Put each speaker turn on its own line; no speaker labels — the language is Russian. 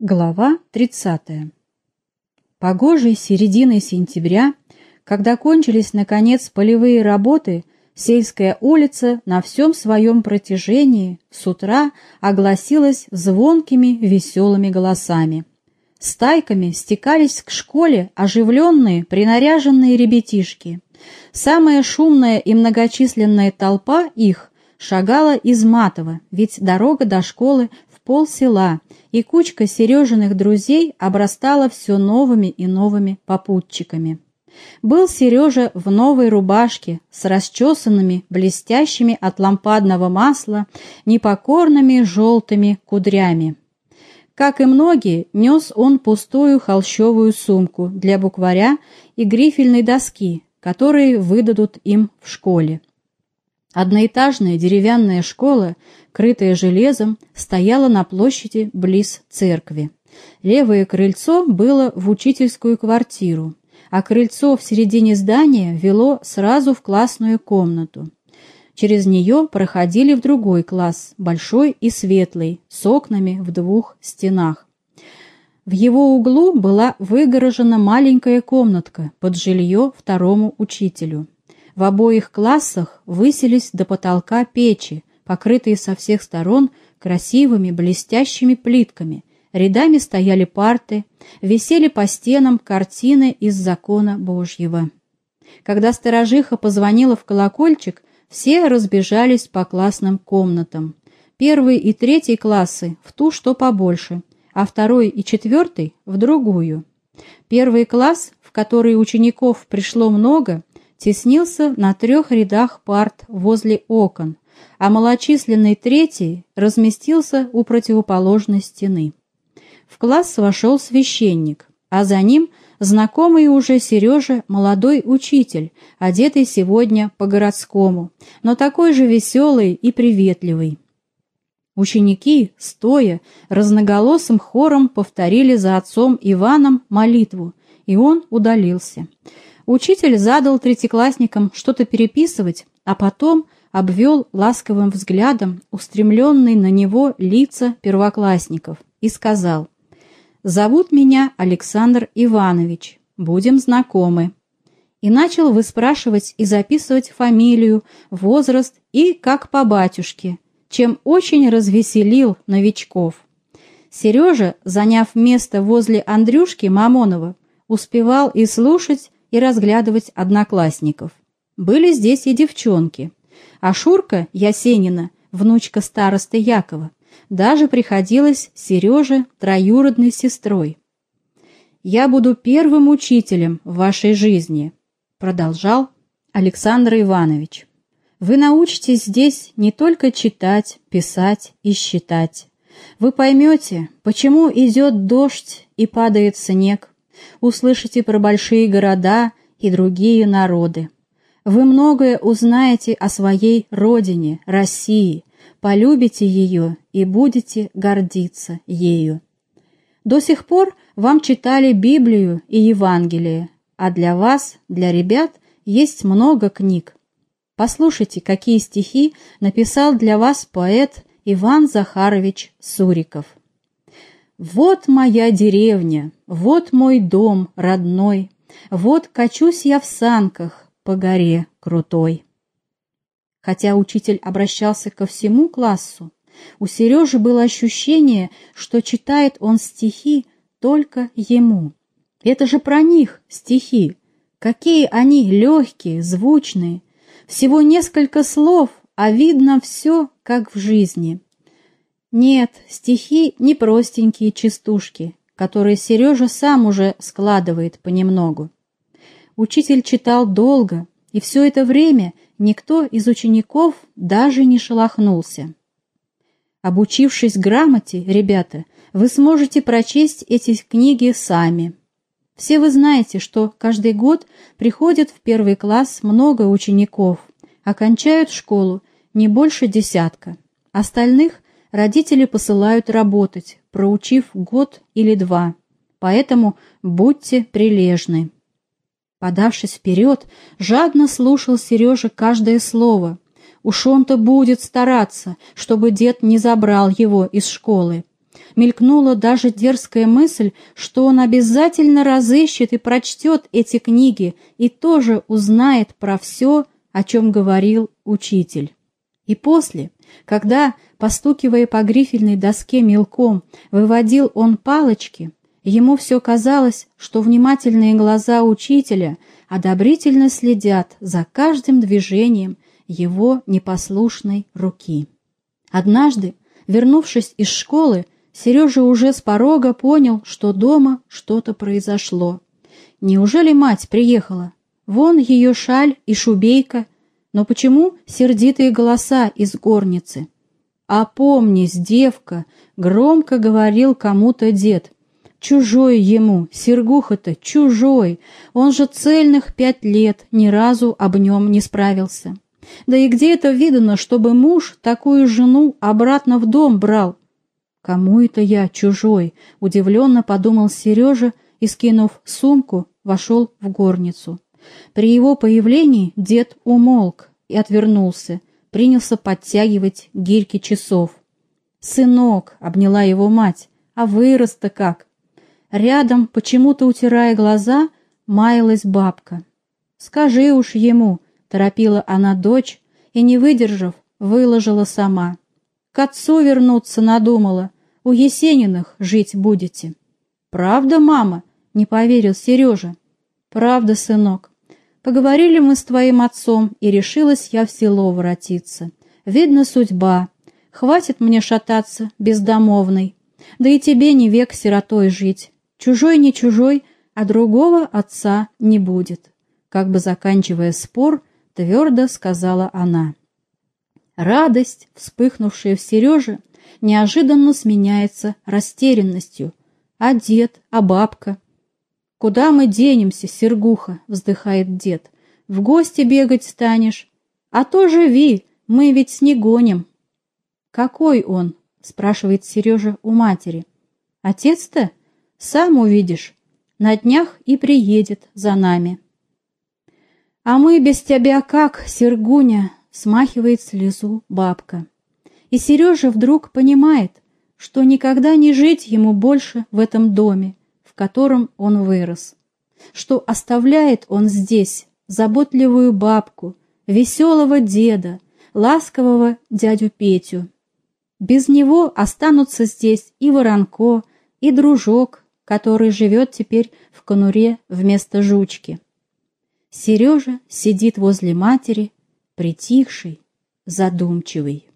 Глава 30. Погожей серединой сентября, когда кончились, наконец, полевые работы, сельская улица на всем своем протяжении с утра огласилась звонкими веселыми голосами. Стайками стекались к школе оживленные, принаряженные ребятишки. Самая шумная и многочисленная толпа их шагала из Матова, ведь дорога до школы в пол села – и кучка Сережиных друзей обрастала все новыми и новыми попутчиками. Был Сережа в новой рубашке с расчесанными, блестящими от лампадного масла, непокорными желтыми кудрями. Как и многие, нес он пустую холщовую сумку для букваря и грифельной доски, которые выдадут им в школе. Одноэтажная деревянная школа, крытая железом, стояла на площади близ церкви. Левое крыльцо было в учительскую квартиру, а крыльцо в середине здания вело сразу в классную комнату. Через нее проходили в другой класс, большой и светлый, с окнами в двух стенах. В его углу была выгорожена маленькая комнатка под жилье второму учителю. В обоих классах высились до потолка печи, покрытые со всех сторон красивыми блестящими плитками. Рядами стояли парты, висели по стенам картины из закона Божьего. Когда сторожиха позвонила в колокольчик, все разбежались по классным комнатам. Первый и третий классы в ту, что побольше, а второй и четвертый в другую. Первый класс, в который учеников пришло много, теснился на трех рядах парт возле окон, а малочисленный третий разместился у противоположной стены. В класс вошел священник, а за ним знакомый уже Сережа молодой учитель, одетый сегодня по-городскому, но такой же веселый и приветливый. Ученики, стоя, разноголосым хором повторили за отцом Иваном молитву, и он удалился. Учитель задал третьеклассникам что-то переписывать, а потом обвел ласковым взглядом устремленные на него лица первоклассников и сказал «Зовут меня Александр Иванович, будем знакомы». И начал выспрашивать и записывать фамилию, возраст и как по батюшке, чем очень развеселил новичков. Сережа, заняв место возле Андрюшки Мамонова, успевал и слушать, и разглядывать одноклассников. Были здесь и девчонки. А Шурка Ясенина, внучка старосты Якова, даже приходилась Сереже троюродной сестрой. «Я буду первым учителем в вашей жизни», — продолжал Александр Иванович. «Вы научитесь здесь не только читать, писать и считать. Вы поймете, почему идет дождь и падает снег, услышите про большие города и другие народы. Вы многое узнаете о своей родине, России, полюбите ее и будете гордиться ею. До сих пор вам читали Библию и Евангелие, а для вас, для ребят, есть много книг. Послушайте, какие стихи написал для вас поэт Иван Захарович Суриков. Вот моя деревня, вот мой дом родной, Вот качусь я в санках по горе крутой. Хотя учитель обращался ко всему классу, у Сережи было ощущение, что читает он стихи только ему. Это же про них стихи. Какие они легкие, звучные. Всего несколько слов, а видно все, как в жизни. Нет, стихи не простенькие частушки, которые Сережа сам уже складывает понемногу. Учитель читал долго, и все это время никто из учеников даже не шелохнулся. Обучившись грамоте, ребята, вы сможете прочесть эти книги сами. Все вы знаете, что каждый год приходит в первый класс много учеников, окончают школу не больше десятка. Остальных родители посылают работать, проучив год или два. Поэтому будьте прилежны. Подавшись вперед, жадно слушал Сережа каждое слово. Уж он-то будет стараться, чтобы дед не забрал его из школы. Мелькнула даже дерзкая мысль, что он обязательно разыщет и прочтет эти книги и тоже узнает про все, о чем говорил учитель. И после, когда, постукивая по грифельной доске мелком, выводил он палочки, ему все казалось, что внимательные глаза учителя одобрительно следят за каждым движением его непослушной руки. Однажды, вернувшись из школы, Сережа уже с порога понял, что дома что-то произошло. Неужели мать приехала? Вон ее шаль и шубейка. Но почему сердитые голоса из горницы? «Опомнись, девка!» — громко говорил кому-то дед. «Чужой ему, Сергуха-то, чужой! Он же цельных пять лет ни разу об нем не справился. Да и где это видано, чтобы муж такую жену обратно в дом брал? «Кому это я, чужой?» — удивленно подумал Сережа и, скинув сумку, вошел в горницу. При его появлении дед умолк и отвернулся, принялся подтягивать гирьки часов. «Сынок!» — обняла его мать. «А вырос-то как!» Рядом, почему-то утирая глаза, маялась бабка. «Скажи уж ему!» — торопила она дочь и, не выдержав, выложила сама. К отцу вернуться надумала. У Есениных жить будете. Правда, мама? Не поверил Сережа. Правда, сынок. Поговорили мы с твоим отцом, и решилась я в село воротиться. Видно, судьба. Хватит мне шататься, бездомовной. Да и тебе не век сиротой жить. Чужой не чужой, а другого отца не будет. Как бы заканчивая спор, твердо сказала она. Радость, вспыхнувшая в Сереже, неожиданно сменяется растерянностью. А дед, а бабка? «Куда мы денемся, Сергуха?» — вздыхает дед. «В гости бегать станешь? А то живи, мы ведь не гоним». «Какой он?» — спрашивает Сережа у матери. «Отец-то? Сам увидишь. На днях и приедет за нами». «А мы без тебя как, Сергуня?» смахивает слезу бабка. И Сережа вдруг понимает, что никогда не жить ему больше в этом доме, в котором он вырос, что оставляет он здесь заботливую бабку, веселого деда, ласкового дядю Петю. Без него останутся здесь и Воронко, и дружок, который живет теперь в конуре вместо жучки. Сережа сидит возле матери притихший, задумчивый.